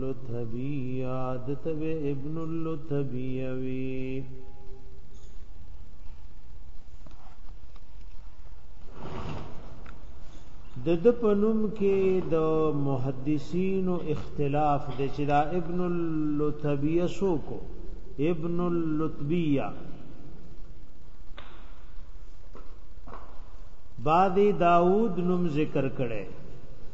لتبی عادت به ابن اللتبی وی د د پنوم کې د محدثین اختلاف د چې دا ابن اللتبیه سوکو ابن اللتبیه بعد داود نوم ذکر کړي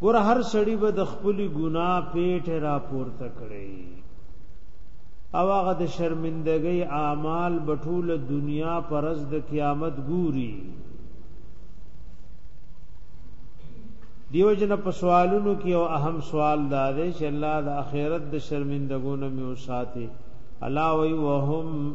ګور هر سړی به د خپل ګنا پیټ را پورته کړي او هغه د شرمندګۍ اعمال بټول دنیا پرز د قیامت ګوري دیو جن په سوالونو کې او اهم سوال دا دی چې الله د اخرت د شرمندګونو مې وساتي الله وی وهم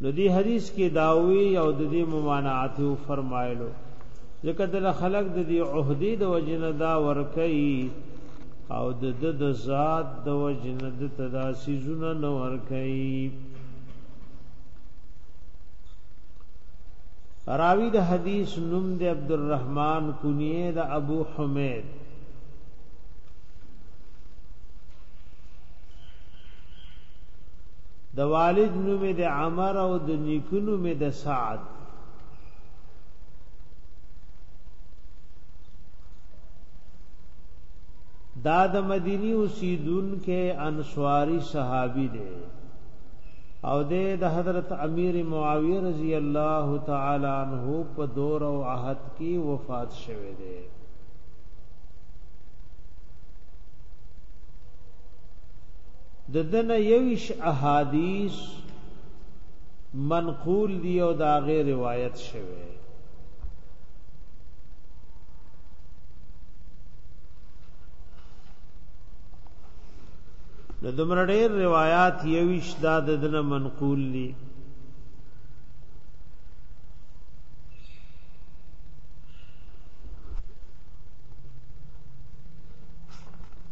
نو دی حدیث کې داوی او د دې ممانعت او فرمایلو ځکه د خلق د دې عہدی د وجنه دا ورکي او د د د ذات د وجنه د تداسی زونه نه ورکي راوی د حدیث نوم د عبدالرحمن کنیه د ابو حمید د والد نوم یې د عمر او د نیکه نوم یې د سعد دا د مدینی اوسیدونکو انصاری صحابي دی او د حضرت امیر معاویه رضی الله تعالی عنہ په دور او عهد کې وفات شوه دی د دنه یوش احادیث منقول دی او دا غیر روایت شوه د دومره ډېر روایت یوش دا د دنه منقول دی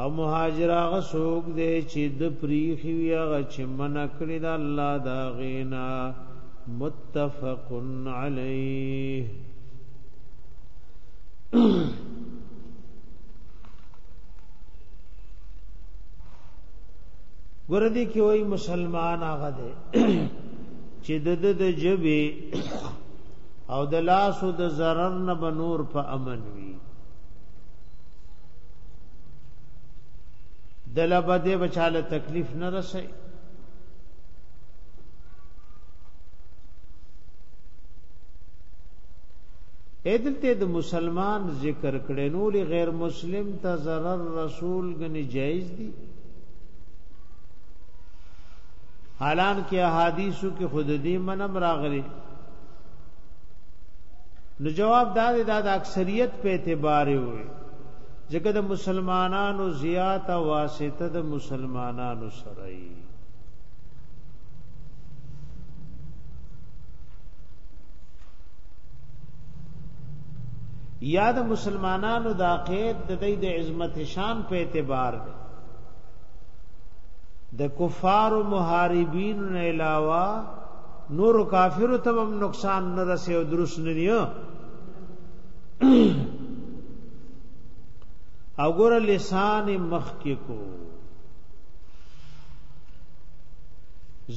او مهاجر هغه څوک دی چې د پریخي وی هغه چې من کړی د الله دا غینا متفق علیه ګور دي کې وای مسلمان هغه دی چې د د جبه او د لاسو د zarar نه بنور په امن وي دلبده بچاله تکلیف نه رسي ادلته د مسلمان ذکر کړي نو غیر مسلم ته zarar رسول غني جایز دي حالان کې احادیثو کې خود دې منم راغلي نو جواب دا دی دا د اکثریت په اعتبار وي ځکه د مسلمانانو زیات واسطه د مسلمانانو سره ای یا د مسلمانانو د عقید د دې د عظمت شان په اعتبار دی د کفار او محاربین نه علاوه نور کافر ته هم نقصان نه رسي او درست نه دی او ګور لسان مخ کې کو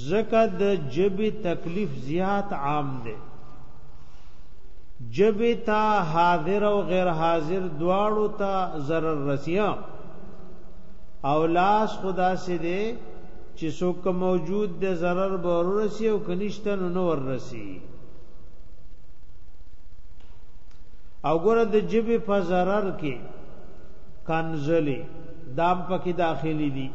زکه د جبی تکلیف زیات عام دی جبی تا حاضر او غیر حاضر دواړو ته zarar رسیا او لاس خدا سي دي چې څوک موجود د zarar به ورسي او کنيشتن نو ورسي او ګره د جبه په zarar کې کنزلی دام پکې داخلي دي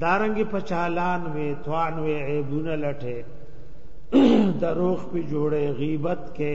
دارنګي په چالان وې توان وې عیبونه لټه دروغ په جوړه غیبت کې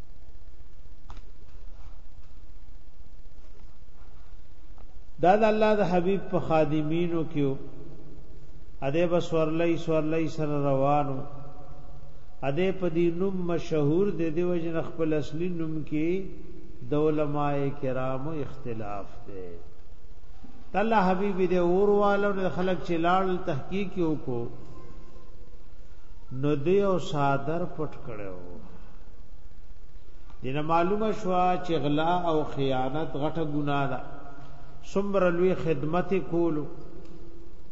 دا د الله د حبيب په خادمینو کې اده بس ورلې سورلې سره روانو اده په دې نوم مشهور دی دی وجن خپل اصلي نوم کې د علماء کرامو اختلاف دی الله حبيب دې اوروالو خلک چې لاړ تحقیق وکړو نو دی او صادر پټ کړو دینه معلومه شوا چې غلا او خیانت غټه ګناه ده سمر لوی خدمت کولو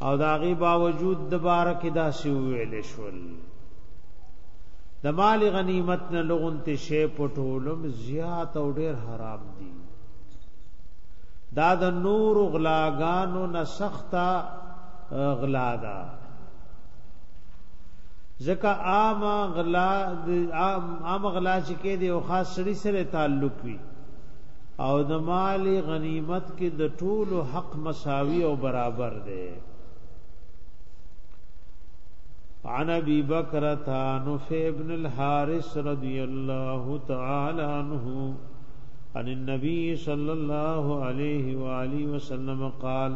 او داغي باوجود د بارک داسې ویل شول د مال غنیمت نه لغون ته شی پټولم زیات او ډیر حرام دي دا د نور غلاګانو نه سخته غلا ده ځکه عام غلا د عام غلا چې کې دی او خاص سړي سره تعلق وي او د مال غنیمت کې د ټولو حق مساوي او برابر دی عن ابي بكرة نفع بن الحارث رضي الله تعالى عنه عن النبي صلى الله عليه واله وسلم قال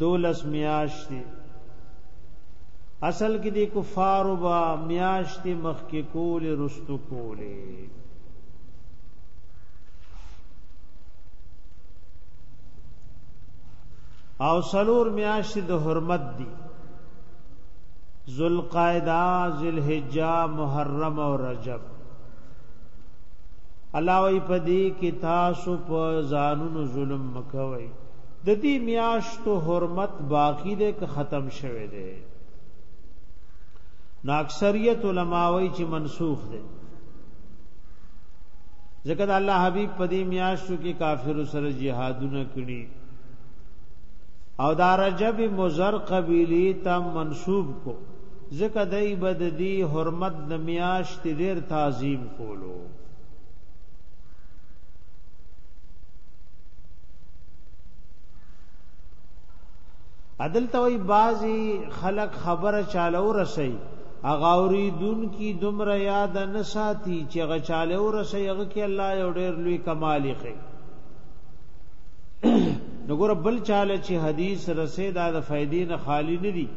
دولس میاشتې اصل کې د کفارو با میاشتې مخ کې کول رستو کولې او سلور میاشتې د حرمت دي ذوالقعده ذوالحجه محرم او رجب الله وی پدی کې تاسو په ځانونو ظلم مکوئ د دې میاشتو حرمت باقی دی که ختم شوه دی نو اکثریت علما وایي چې منسوخ دی ځکه د الله حبیب په دې میاشتو کې کافر سره جهادونه کړي او دا رجب مزر قبیلی ته منسوب کو ځکه دای بد دی حرمت د میاشت ډیر تعظیم کولو عدل توي بازي خلق خبره چالو رسي اغاوري دن کی دمر یاد نه ساتي چې غ چالو رسي هغه کې الله یو ډېر لوی کمال خي نګور بل چاله چې حدیث رسي دا د فائدې نه خالی نه دي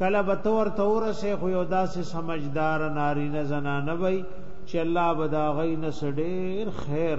کله به تور تور سه خو یو داسې سمجدار ناری نه زنانه وي چې الله بدا غي نه سډیر خیر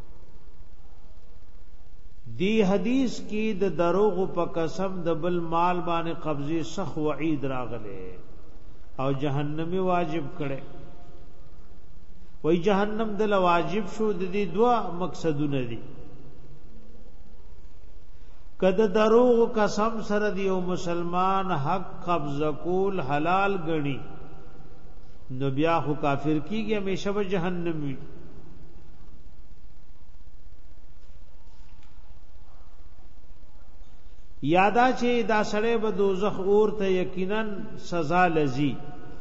دی حدیث کې د دروغ په قسم د بل مال باندې قبضه سخ وعید راغله او جهنمی واجب کړي وای جهنم د واجب شو د دې دوا مقصدونه دي کده دروغ قسم سره دی او مسلمان حق قبضه کول حلال غني نو بیا خو کافر کیږي همیشه به جهنم وي یادا چې دا سړی به دوزخ اور ته یقینا سزا لذي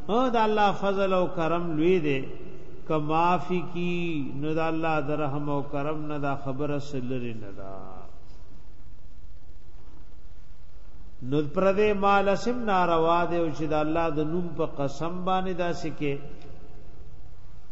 او دا الله فضل او کرم لوی دی کمافی کی نو دا الله درهم او کرم نه دا خبره سلری نه دا نو پر دې مال سم ناروا دی او چې دا الله د نوم په قسم باندې دا سکه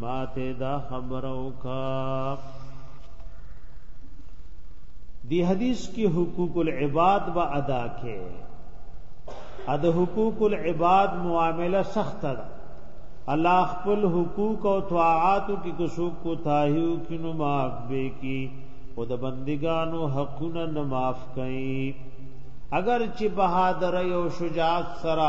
ماته دا خبره وکا دی حدیث کې حقوق العباد و ادا کې ا د حقوق العباد معامله سخت ده الله خپل حقوق او طاعات کې کوشو کو تاهیو کې نو معاف به کی او د بندګانو حقونه نه معاف کړي اگر چې بهادر او شجاعت سره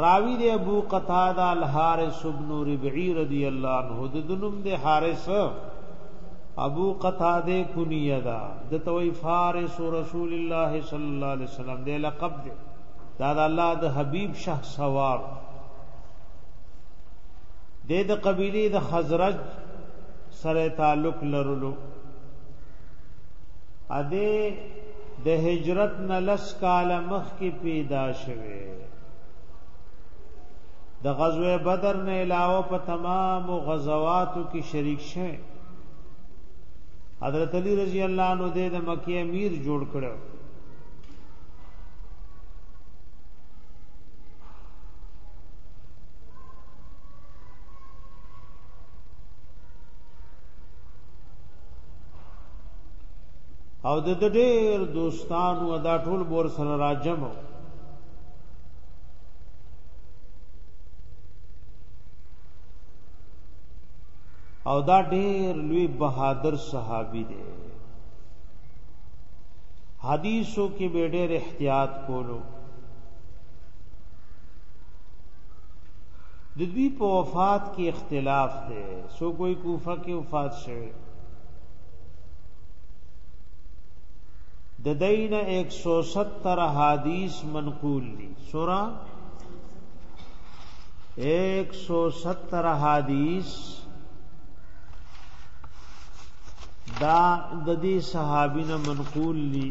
راوی دی ابو قتاده الحارث ابن ربعی رضی الله عنه د دنم دی حارث ابو قتاده کنیه دا د توي فارس رسول الله صلی الله علیه وسلم دی لقب دی دا د الله د حبیب شه سوار د د قبیله د خزرج سره تعلق لرلو اده د هجرت نه لس کال مخ کې پیدا شوه د غزوه بدر نه علاوه په تمام غزواتو کې شریک شوه حضرت علی رضی الله عنه د مکی امیر جوړ کړو او د ډېر دوستانو دا ټول بور سره راجم او دا ډېر لوی بهادر صحابي دی حدیثو کې به ډېر احتیاط کولو د دوی په وفات کې اختلاف دی سو کوئی کوفه کې وفات شوی د دین 170 حدیث منقول دي سورہ 170 حدیث دا د دې صحابینه منقول دي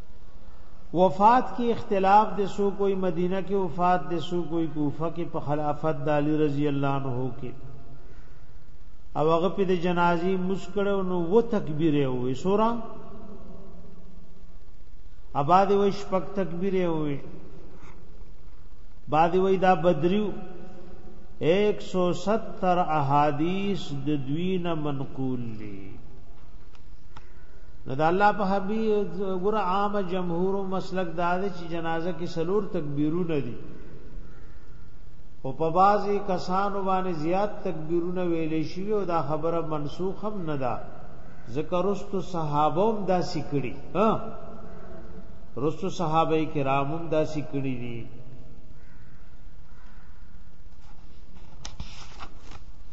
وفات کې اختلاف د سو کوئی مدینه کې وفات د سو کوئی کوفه کې په خلافت د علی رضی الله عنه کې او هغه په د جنازي مسکړو نو و تکبیره وې سورا اباد وې شپک تکبیره وې بعد وې دا بدریو 170 احادیث د دوی نه منقول دي نو د الله په حبيب ګور عام جمهور مسلک دا دی چې جنازه کې سلور تکبیرونه دي او په بازي کسانو باندې زیات تکبیرونه ویلې شي او دا خبره منسوخ هم نه ده ذکر است صحابه هم دا سکړي ها رست صحابه کرام هم دا سکړي دي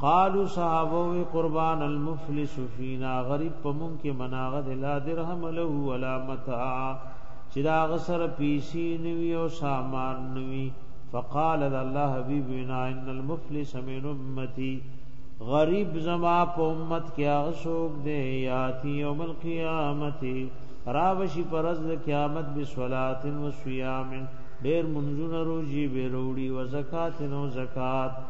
قالو صحابه وی قربان المفلس فینا غریب پمون کې مناغه د لا درهم له ولا متاع چې دا غسر پیسې نوي او سامان نوي فقال الله حبیب وینا ان المفلس من امتی غریب زما په امت کې هغه څوک دی یاتی یوم القیامت راوشی پرز قیامت بسولات و صیام ډیر منځونه روزي به وروړي و زکات نو زکات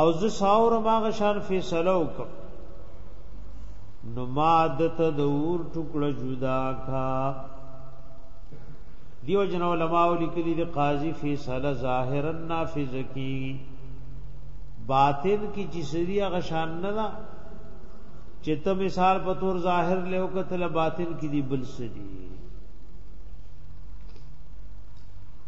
او زه ساور ماغ شان فیصله وکم نو ما دته د اور ټوکړه جدا کا دیو جن علماء لیکلی دی قاضی فیصله ظاهرا نافذ کی باطن کی جسری غشان نه دا چې ته مثال په تور ظاهر له وکتل باطن کی دی بل سدی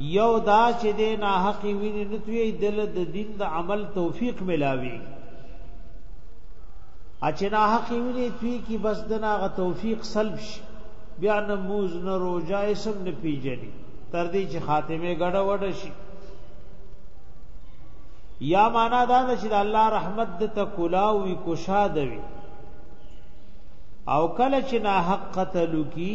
یو دا چې د ناحقی ویني نتوی دل د دین د عمل توفیق ملاوي اچې ناحقی ویني توی کی بس دنا غ توفیق سلب شي بیا نموز نه روزه اسم نه پیجنی تر دې چې خاتمه ګډه وډ شي یا معنا دا چې الله رحمت د تکلاوي کوشا دوي او کله چې نا حق قتل کی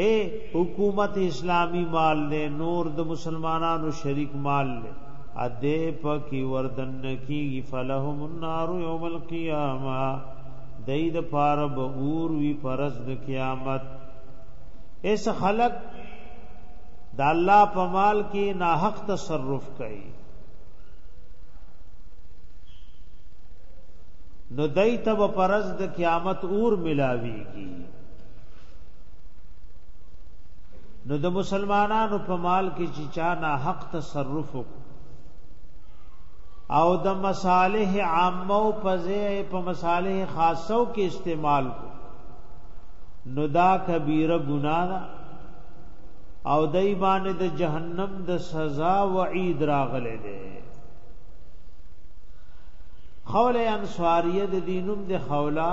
اے حکومت اسلامی مال دے نور د مسلمانانو شریک مال لے اده پکی وردن کی فلهم النار یوم القیامه دای د پاره به اور وی پرز د قیامت اس خلق د الله په مال کې ناحق تصرف کوي نو دای ته پرز د قیامت اور ملاویږي نو د مسلمانانو په مال کې چې چا نه حق تصرف او د مصالح عامه او پزې په مصالح خاصو کې استعمال کو نو دا کبیره ګناه او دای باندې د جهنم د سزا وعید راغله ده خوله انصاریه د دینوم د خولا